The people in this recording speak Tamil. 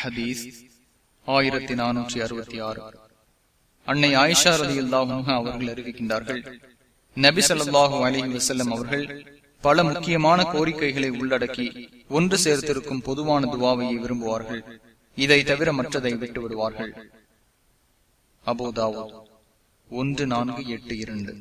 ஹதீஸ் ஆயிரத்தி நானூற்றி அறுபத்தி ஆறு. அன்னை ஆயிஷா ரதி அவர்கள் அறிவிக்கின்றார்கள் நபி சொல்லாஹு அலஹி வசல்லம் அவர்கள் பல முக்கியமான கோரிக்கைகளை உள்ளடக்கி ஒன்று சேர்த்திருக்கும் பொதுவான துவாவையை விரும்புவார்கள். இதை தவிர மற்றதை விட்டு விடுவார்கள். அபோதாவோ ஒன்று நான்கு எட்டு இரண்டு.